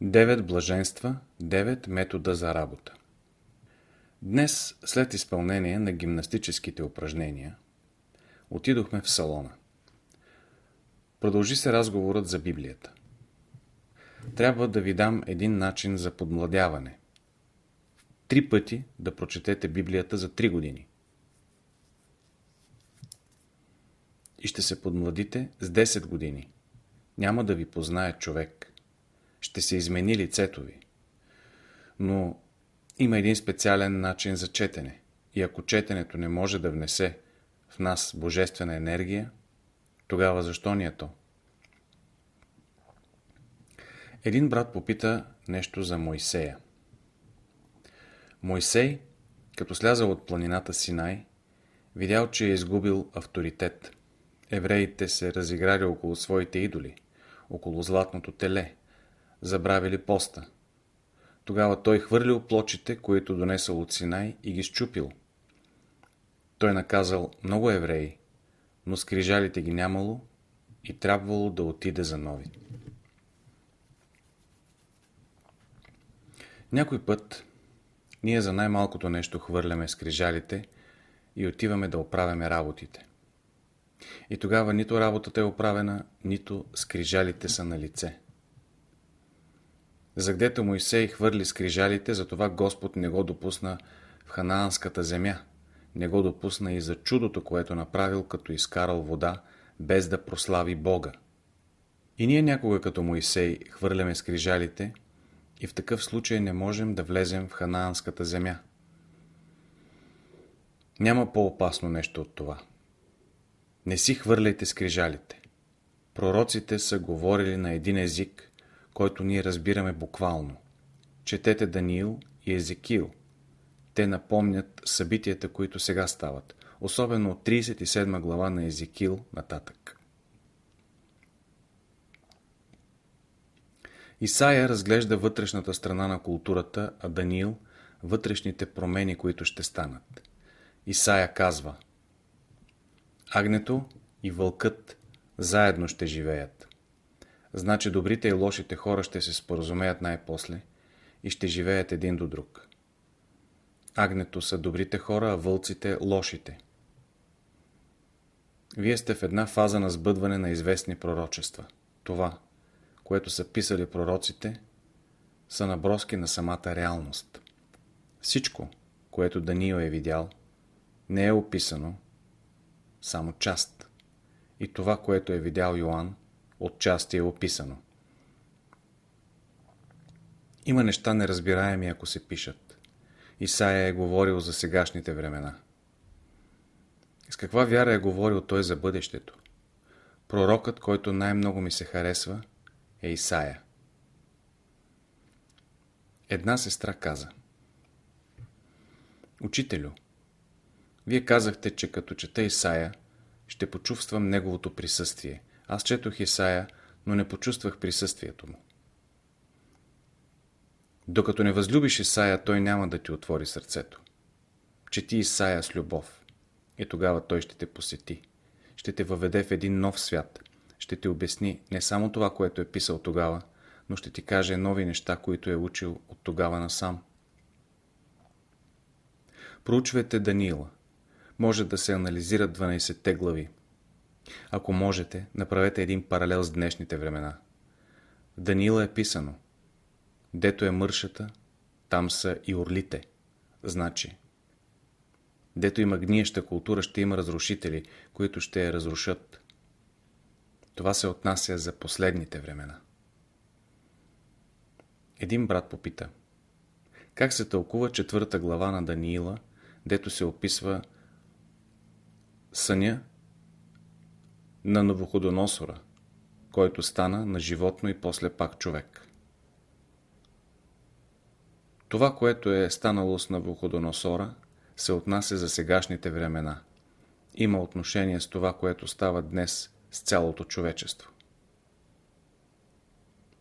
Девет блаженства, девет метода за работа. Днес, след изпълнение на гимнастическите упражнения, отидохме в салона. Продължи се разговорът за Библията. Трябва да ви дам един начин за подмладяване. Три пъти да прочетете Библията за три години. И ще се подмладите с 10 години. Няма да ви познае човек ще се измени лицето ви. Но има един специален начин за четене. И ако четенето не може да внесе в нас божествена енергия, тогава защо ни е то? Един брат попита нещо за Мойсея. Мойсей, като слязал от планината Синай, видял, че е изгубил авторитет. Евреите се разиграли около своите идоли, около златното теле, забравили поста. Тогава той хвърлил плочите, които донесъл от Синай и ги щупил. Той наказал много евреи, но скрижалите ги нямало и трябвало да отиде за нови. Някой път ние за най-малкото нещо хвърляме скрижалите и отиваме да оправяме работите. И тогава нито работата е оправена, нито скрижалите са на лице. За гдето Моисей хвърли скрижалите, затова Господ не го допусна в ханаанската земя. Не го допусна и за чудото, което направил, като изкарал вода, без да прослави Бога. И ние някога като Моисей хвърляме скрижалите и в такъв случай не можем да влезем в ханаанската земя. Няма по-опасно нещо от това. Не си хвърляйте скрижалите. Пророците са говорили на един език, който ние разбираме буквално. Четете Даниил и Езекил. Те напомнят събитията, които сега стават, особено от 37 глава на Езекил нататък. Исаия разглежда вътрешната страна на културата, а Даниил – вътрешните промени, които ще станат. Исаия казва Агнето и вълкът заедно ще живеят. Значи добрите и лошите хора ще се споразумеят най-после и ще живеят един до друг. Агнето са добрите хора, а вълците – лошите. Вие сте в една фаза на сбъдване на известни пророчества. Това, което са писали пророците, са наброски на самата реалност. Всичко, което Даниил е видял, не е описано, само част. И това, което е видял Йоанн, отчасти е описано. Има неща неразбираеми, ако се пишат. Исаия е говорил за сегашните времена. С каква вяра е говорил той за бъдещето? Пророкът, който най-много ми се харесва, е Исаия. Една сестра каза Учителю, вие казахте, че като чета Исаия, ще почувствам неговото присъствие – аз четох Исаия, но не почувствах присъствието му. Докато не възлюбиш Исаия, той няма да ти отвори сърцето. Чети Исаия с любов. И тогава той ще те посети. Ще те въведе в един нов свят. Ще ти обясни не само това, което е писал тогава, но ще ти каже нови неща, които е учил от тогава насам. Проучвайте Даниила. Може да се анализират 12-те глави. Ако можете, направете един паралел с днешните времена. В Даниила е писано Дето е мършата, там са и орлите. Значи, дето има гниеща култура, ще има разрушители, които ще я разрушат. Това се отнася за последните времена. Един брат попита Как се тълкува четвърта глава на Даниила, дето се описва съня на Новоходоносора, който стана на животно и после пак човек. Това, което е станало с Навуходоносора, се отнася за сегашните времена. Има отношение с това, което става днес с цялото човечество.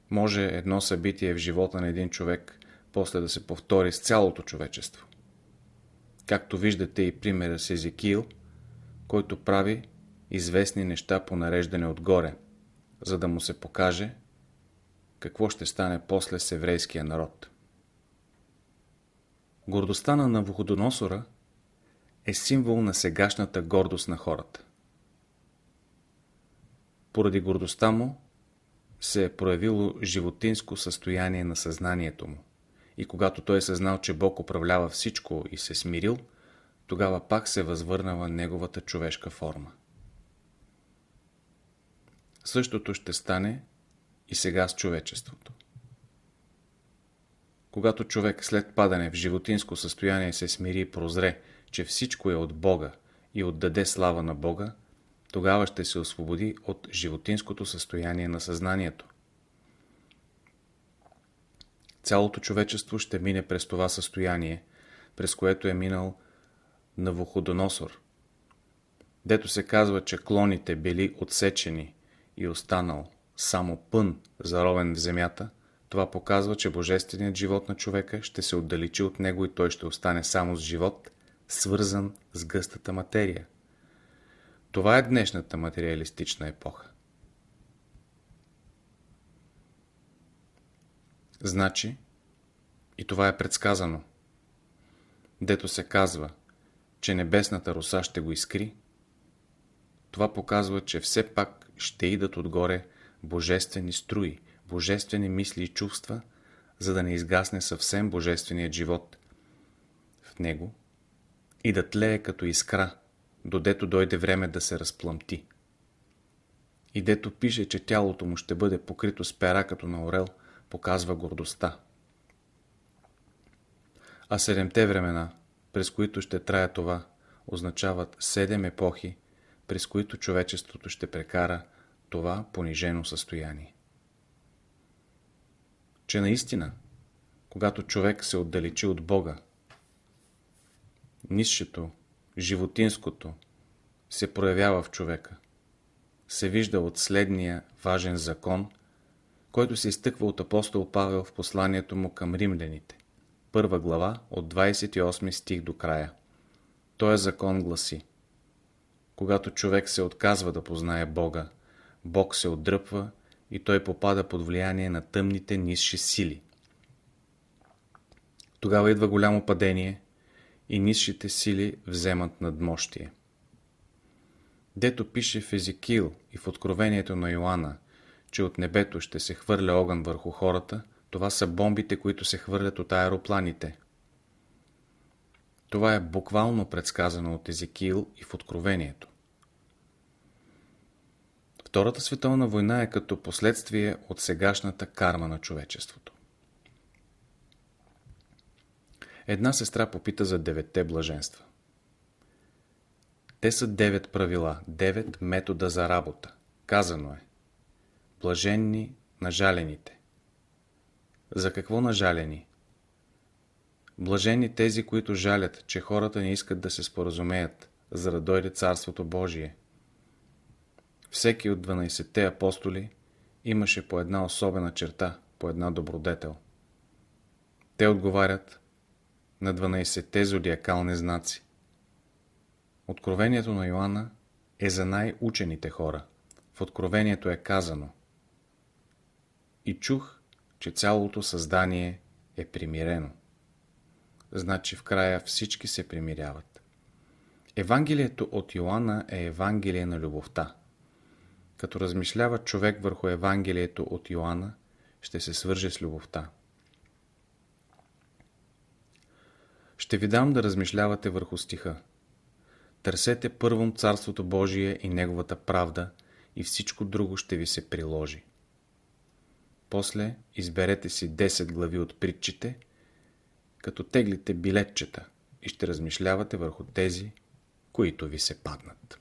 Може едно събитие в живота на един човек после да се повтори с цялото човечество. Както виждате и примера с Езекил, който прави известни неща по нареждане отгоре, за да му се покаже какво ще стане после с еврейския народ. Гордостта на Навуходоносора е символ на сегашната гордост на хората. Поради гордостта му се е проявило животинско състояние на съзнанието му. И когато той е съзнал, че Бог управлява всичко и се смирил, тогава пак се възвърнава неговата човешка форма. Същото ще стане и сега с човечеството. Когато човек след падане в животинско състояние се смири и прозре, че всичко е от Бога и отдаде слава на Бога, тогава ще се освободи от животинското състояние на съзнанието. Цялото човечество ще мине през това състояние, през което е минал Навуходоносор, дето се казва, че клоните били отсечени и останал само пън заровен в земята, това показва, че божественият живот на човека ще се отдалечи от него и той ще остане само с живот, свързан с гъстата материя. Това е днешната материалистична епоха. Значи, и това е предсказано. Дето се казва, че небесната роса ще го изкри, това показва, че все пак ще идат отгоре божествени струи, божествени мисли и чувства, за да не изгасне съвсем божественият живот в него и да тлее като искра, додето дойде време да се разплъмти. И дето пише, че тялото му ще бъде покрито с пера като на орел, показва гордостта. А седемте времена, през които ще трая това, означават седем епохи, през които човечеството ще прекара това понижено състояние. Че наистина, когато човек се отдалечи от Бога, нисшето, животинското се проявява в човека, се вижда от следния важен закон, който се изтъква от апостол Павел в посланието му към римляните. Първа глава от 28 стих до края. Той закон гласи Когато човек се отказва да познае Бога, Бог се отдръпва и той попада под влияние на тъмните нисши сили. Тогава идва голямо падение и нисшите сили вземат надмощие. Дето пише в Езекил и в Откровението на Йоанна, че от небето ще се хвърля огън върху хората, това са бомбите, които се хвърлят от аеропланите. Това е буквално предсказано от Езекил и в Откровението. Втората световна война е като последствие от сегашната карма на човечеството. Една сестра попита за деветте блаженства. Те са девет правила, девет метода за работа. Казано е. Блаженни нажалените. За какво нажалени? Блажени тези, които жалят, че хората не искат да се споразумеят, за да дойде Царството Божие. Всеки от 12-те апостоли имаше по една особена черта, по една добродетел. Те отговарят на 12-те зодиакални знаци. Откровението на Йоанна е за най-учените хора. В Откровението е казано И чух, че цялото създание е примирено. Значи в края всички се примиряват. Евангелието от Йоанна е Евангелие на любовта. Като размишлява човек върху Евангелието от Йоанна, ще се свърже с любовта. Ще ви дам да размишлявате върху стиха. Търсете първом Царството Божие и Неговата правда и всичко друго ще ви се приложи. После изберете си 10 глави от притчите, като теглите билетчета и ще размишлявате върху тези, които ви се паднат.